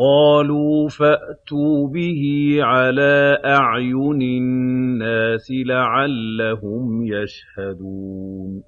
قَالُوا فَأْتُوا بِهِ عَلَىٰ أَعْيُنِ النَّاسِ لَعَلَّهُمْ يَشْهَدُونَ.